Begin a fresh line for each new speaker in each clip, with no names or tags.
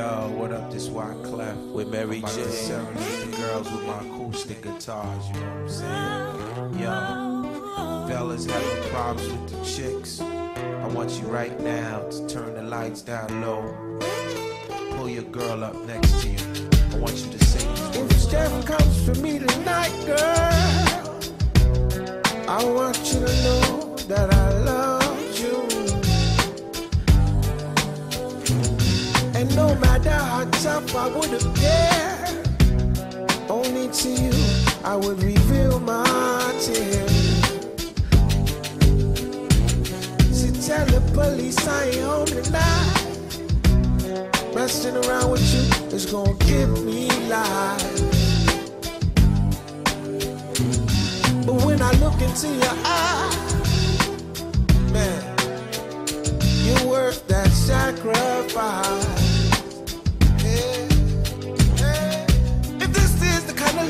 Yo, what up? This Wyclef with Mary J. Serenade the girls with my acoustic guitars. You know what I'm saying? Yo, fellas having problems with the chicks. I want you right now to turn the lights down low. Pull your girl up next to you. I want you to sing these
If
words.
Steph comes for me tonight, girl, I want you to know that I love tough I would appear, only to you I would reveal my tears. So tell the police I ain't home tonight. Messing around with you is gonna give me life. But when I look into your eyes, man, you're worth that sacrifice.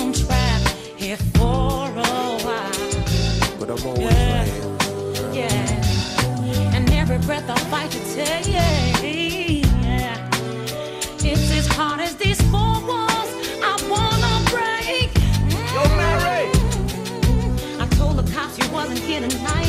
I'm
trapped here for a while.
But I'm always
Yeah.
right here with you, girl.
Yeah. And every breath I fight to take. Yeah. It's as hard as these four walls I wanna break. Yo, Mary. Mm. I told the cops you wasn't here tonight.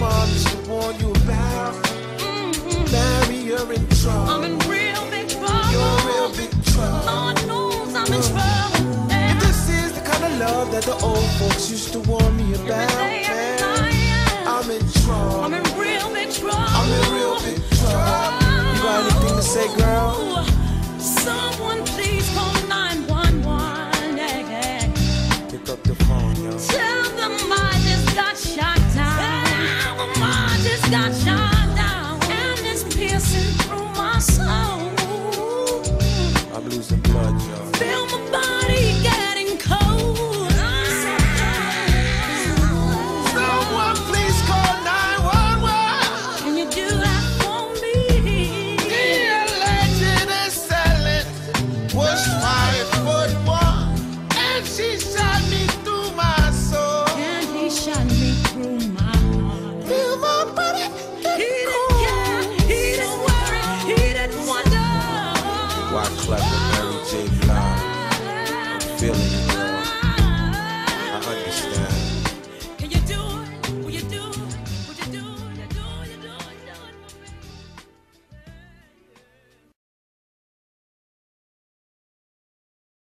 Mom used to warn you about, mm-hmm. Mary, you're in trouble.
I'm in real big trouble.
You're in real big trouble.
Lord knows I'm in trouble.
If this is the kind of love that the old folks used to warn me about,
day, every
I'm in trouble.
I'm in real big trouble. like a
Mary J. Blige. I'm feeling
it.